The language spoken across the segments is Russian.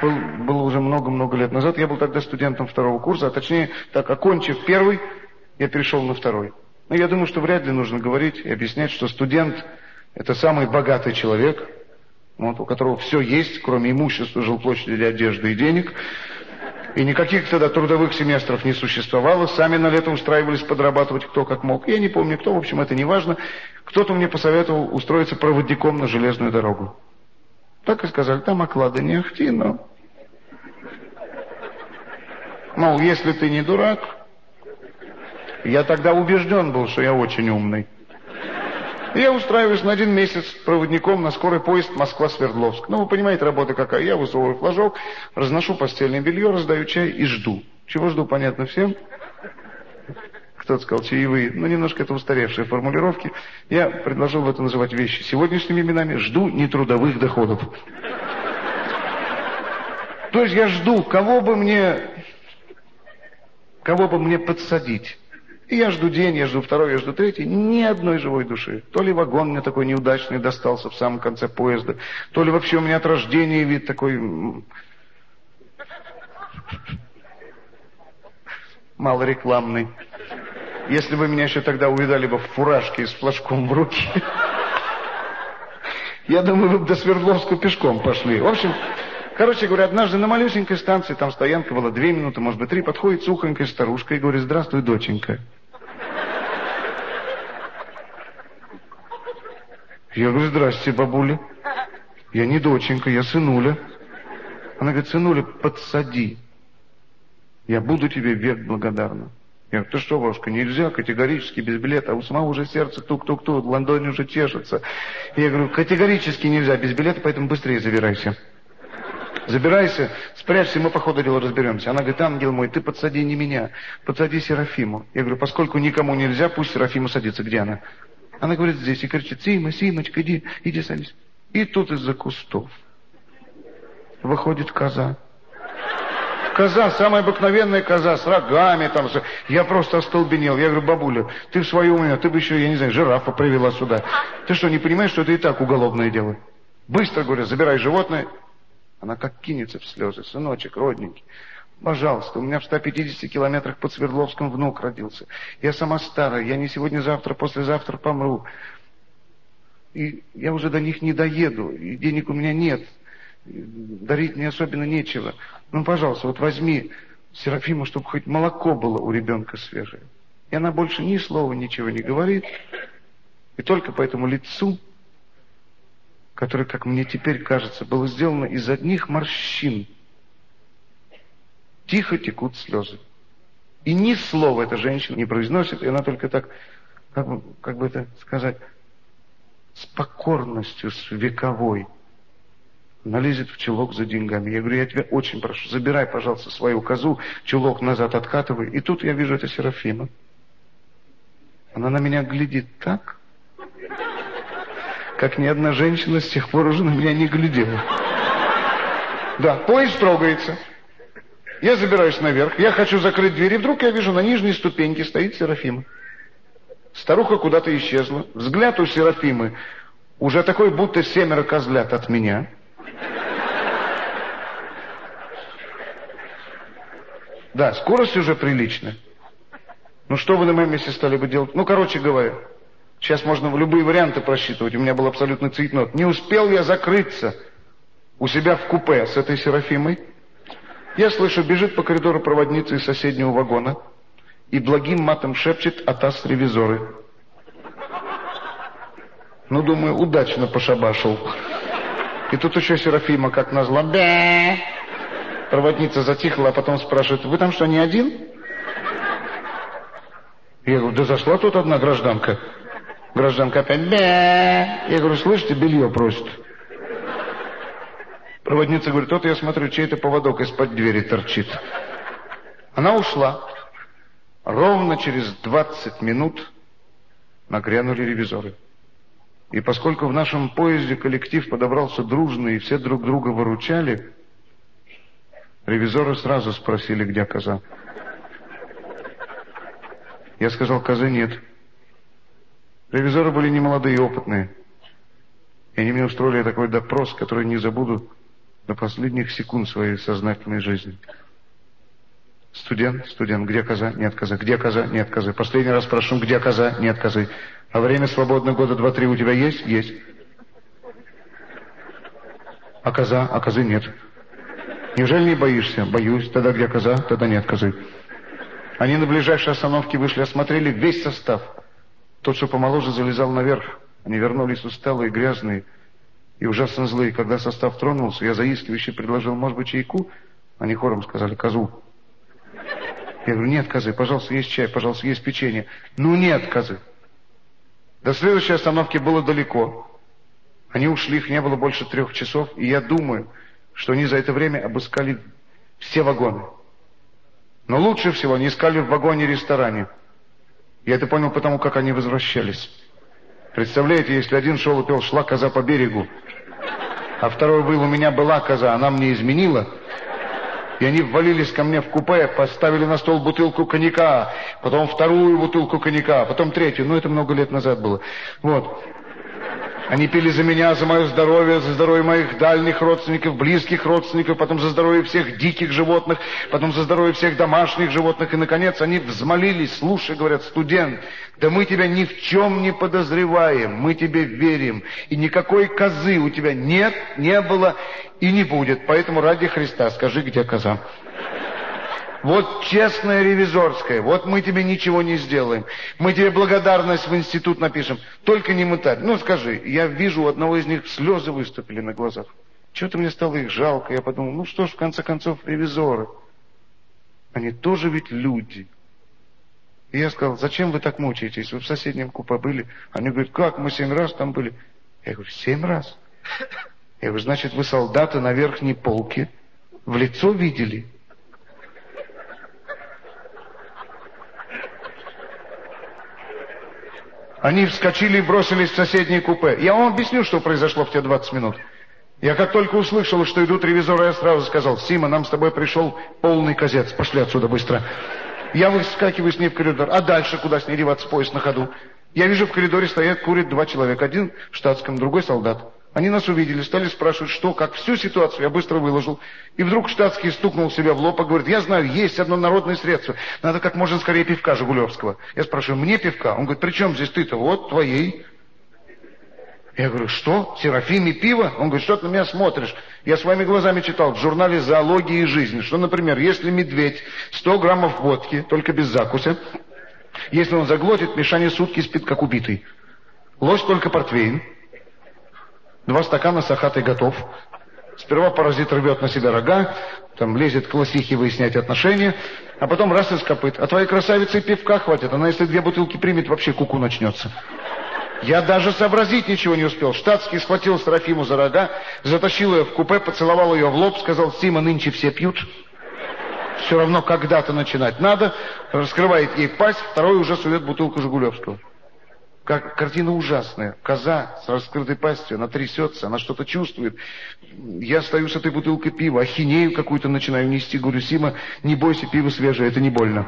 Был, было уже много-много лет назад. Я был тогда студентом второго курса, а точнее, так, окончив первый, я перешел на второй. Но я думаю, что вряд ли нужно говорить и объяснять, что студент – это самый богатый человек, вот, у которого все есть, кроме имущества, жилплощади, одежды и денег. И никаких тогда трудовых семестров не существовало. Сами на лето устраивались подрабатывать кто как мог. Я не помню кто, в общем, это не важно. Кто-то мне посоветовал устроиться проводником на железную дорогу. Так и сказали, там оклады не ахти, но... Мол, если ты не дурак, я тогда убежден был, что я очень умный. Я устраиваюсь на один месяц проводником на скорый поезд Москва-Свердловск. Ну, вы понимаете, работа какая. Я высовываю флажок, разношу постельное белье, раздаю чай и жду. Чего жду, понятно всем. Кто-то сказал чаевые. Ну, немножко это устаревшие формулировки. Я предложил в это называть вещи сегодняшними именами. Жду нетрудовых доходов. То есть я жду, кого бы мне, кого бы мне подсадить. И я жду день, я жду второй, я жду третий, ни одной живой души. То ли вагон мне такой неудачный достался в самом конце поезда, то ли вообще у меня от рождения вид такой... малорекламный. Если вы меня еще тогда увидали бы в фуражке с флажком в руке, я думаю, вы бы до Свердловска пешком пошли. В общем, Короче говоря, однажды на малюсенькой станции, там стоянка была две минуты, может быть, три, подходит сухонькая старушка и говорит, здравствуй, доченька. Я говорю, здрасте, бабуля. Я не доченька, я сынуля. Она говорит, сынуля, подсади. Я буду тебе век благодарна. Я говорю, ты что, бабушка, нельзя, категорически без билета. А у самого уже сердце тук-тук-тук, в ладони уже чешется. Я говорю, категорически нельзя без билета, поэтому быстрее забирайся. Забирайся, спрячься, мы по ходу дела разберемся. Она говорит, ангел мой, ты подсади не меня, подсади Серафиму. Я говорю, поскольку никому нельзя, пусть Серафима садится. Где она? Она говорит, здесь. И кричит, Сима, Симочка, иди, иди садись. И тут из-за кустов выходит коза. Коза, самая обыкновенная коза, с рогами там. Я просто остолбенел. Я говорю, бабуля, ты в свое уме, ты бы еще, я не знаю, жирафа привела сюда. Ты что, не понимаешь, что это и так уголовное дело? Быстро, говорю, забирай животное, она как кинется в слезы. Сыночек, родненький, пожалуйста, у меня в 150 километрах под Свердловском внук родился. Я сама старая, я не сегодня-завтра, послезавтра помру. И я уже до них не доеду, и денег у меня нет. Дарить мне особенно нечего. Ну, пожалуйста, вот возьми Серафиму, чтобы хоть молоко было у ребенка свежее. И она больше ни слова ничего не говорит. И только по этому лицу которое, как мне теперь кажется, было сделано из одних морщин. Тихо текут слезы. И ни слова эта женщина не произносит, и она только так, как бы, как бы это сказать, с покорностью, с вековой, налезет в чулок за деньгами. Я говорю, я тебя очень прошу, забирай, пожалуйста, свою козу, чулок назад откатывай. И тут я вижу это Серафима. Она на меня глядит так, как ни одна женщина с тех пор уже на меня не глядела. Да, поезд трогается. Я забираюсь наверх, я хочу закрыть дверь, и вдруг я вижу, на нижней ступеньке стоит Серафима. Старуха куда-то исчезла. Взгляд у Серафимы уже такой, будто семеро козлят от меня. Да, скорость уже приличная. Ну, что вы на моем месте стали бы делать? Ну, короче говоря, Сейчас можно любые варианты просчитывать. У меня был абсолютно цейтнот. Не успел я закрыться у себя в купе с этой Серафимой. Я слышу, бежит по коридору проводница из соседнего вагона и благим матом шепчет «Атас ревизоры». Ну, думаю, удачно пошабашил. И тут еще Серафима, как назло, «Бе!» Проводница затихла, а потом спрашивает, «Вы там что, не один?» Я говорю, да зашла тут одна гражданка. Гражданка опять бе. Я говорю, слышите, белье просит. Проводница говорит, вот я смотрю, чей-то поводок из-под двери торчит. Она ушла. Ровно через 20 минут нагрянули ревизоры. И поскольку в нашем поезде коллектив подобрался дружный и все друг друга выручали, ревизоры сразу спросили, где коза. Я сказал, козы нет. Ревизоры были немолодые и опытные. И они мне устроили такой допрос, который не забуду до последних секунд своей сознательной жизни. Студент, студент, где коза? Нет козы. Где коза? Нет козы. Последний раз прошу, где коза? Нет козы. А время свободное года два-три у тебя есть? Есть. А коза? А козы нет. Неужели не боишься? Боюсь. Тогда где коза? Тогда нет козы. Они на ближайшей остановке вышли, осмотрели весь состав. Тот, что помоложе, залезал наверх. Они вернулись усталые, грязные и ужасно злые. Когда состав тронулся, я заискивающе предложил, может быть, чайку? Они хором сказали, козу. Я говорю, нет козы, пожалуйста, есть чай, пожалуйста, есть печенье. Ну нет козы. До следующей остановки было далеко. Они ушли, их не было больше трех часов, и я думаю, что они за это время обыскали все вагоны. Но лучше всего они искали в вагоне-ресторане. Я это понял потому, как они возвращались. Представляете, если один шел и пел «Шла коза по берегу», а второй был «У меня была коза, она мне изменила», и они ввалились ко мне в купе, поставили на стол бутылку коньяка, потом вторую бутылку коньяка, потом третью. Ну, это много лет назад было. Вот. Они пили за меня, за мое здоровье, за здоровье моих дальних родственников, близких родственников, потом за здоровье всех диких животных, потом за здоровье всех домашних животных. И, наконец, они взмолились, слушай, говорят, студент, да мы тебя ни в чем не подозреваем, мы тебе верим. И никакой козы у тебя нет, не было и не будет. Поэтому ради Христа скажи, где коза. Вот честная ревизорская, вот мы тебе ничего не сделаем. Мы тебе благодарность в институт напишем. Только не мытарь. Ну скажи, я вижу у одного из них слезы выступили на глазах. Чего-то мне стало их жалко. Я подумал, ну что ж, в конце концов, ревизоры. Они тоже ведь люди. И я сказал, зачем вы так мучаетесь? Вы в соседнем купе были. Они говорят, как, мы семь раз там были. Я говорю, семь раз? Я говорю, значит, вы солдаты на верхней полке в лицо видели? Они вскочили и бросились в соседнее купе. Я вам объясню, что произошло в те 20 минут. Я как только услышал, что идут ревизоры, я сразу сказал, Сима, нам с тобой пришел полный козец, пошли отсюда быстро. Я выскакиваю с ней в коридор. А дальше куда с ней деваться, поезд на ходу? Я вижу, в коридоре стоят, курят два человека. Один в штатском, другой солдат. Они нас увидели, стали спрашивать, что, как, всю ситуацию я быстро выложил. И вдруг штатский стукнул себя в лоб и говорит, я знаю, есть одно народное средство. Надо как можно скорее пивка Жигулевского. Я спрашиваю, мне пивка? Он говорит, при чем здесь ты-то? Вот, твоей. Я говорю, что? Серафиме пиво? Он говорит, что ты на меня смотришь? Я своими глазами читал в журнале «Зоология и жизнь», что, например, если медведь 100 граммов водки, только без закуса, если он заглотит, Мишаня сутки спит, как убитый. Лось только портвейн, Два стакана сахаты готов. Сперва паразит рвет на себя рога, там лезет к лосихе выяснять отношения, а потом раз из копыт. А твоей красавице пивка хватит, она если две бутылки примет, вообще куку начнется. Я даже сообразить ничего не успел. Штатский схватил Серафиму за рога, затащил ее в купе, поцеловал ее в лоб, сказал, Сима, нынче все пьют. Все равно когда-то начинать надо. Раскрывает ей пасть, второй уже сует бутылку Жигулевского. Как, картина ужасная. Коза с раскрытой пастью, она трясется, она что-то чувствует. Я стою с этой бутылкой пива, ахинею какую-то начинаю нести. Говорю, Сима, не бойся, пиво свежее, это не больно.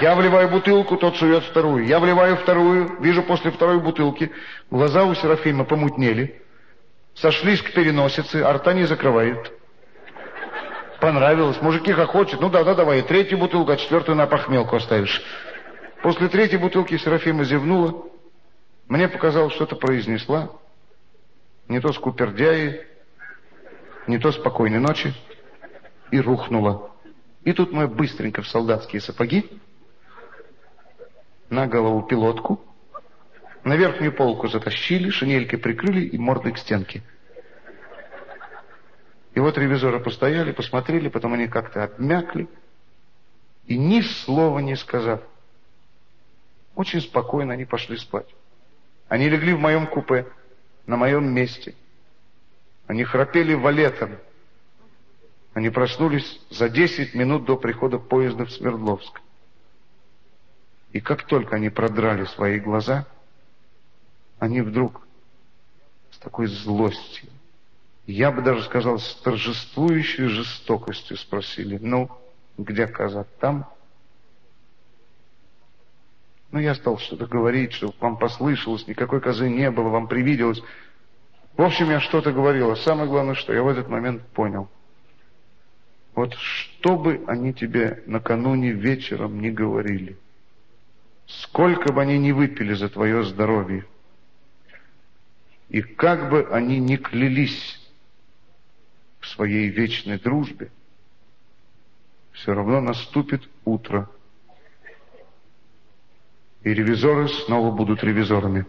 Я вливаю бутылку, тот сует вторую. Я вливаю вторую, вижу после второй бутылки, глаза у Серафима помутнели, сошлись к переносице, а рта не закрывает. Понравилось. Мужики хохочут. Ну да, да, давай. Третью бутылку, а четвертую на похмелку оставишь. После третьей бутылки Серафима зевнула, мне показалось, что-то произнесла. Не то скупердяи, не то спокойной ночи. И рухнула. И тут мы быстренько в солдатские сапоги, на голову пилотку, на верхнюю полку затащили, шинелькой прикрыли и мордой к стенке. И вот ревизоры постояли, посмотрели, потом они как-то обмякли, и ни слова не сказав, очень спокойно они пошли спать. Они легли в моем купе, на моем месте. Они храпели валетом. Они проснулись за 10 минут до прихода поезда в Свердловск. И как только они продрали свои глаза, они вдруг с такой злостью, я бы даже сказал, с торжествующей жестокостью спросили, ну, где коза? Там? Ну, я стал что-то говорить, чтобы вам послышалось, никакой козы не было, вам привиделось. В общем, я что-то говорил, а самое главное, что я в этот момент понял. Вот что бы они тебе накануне вечером не говорили, сколько бы они ни выпили за твое здоровье, и как бы они ни клялись в своей вечной дружбе, все равно наступит утро, и ревизоры снова будут ревизорами.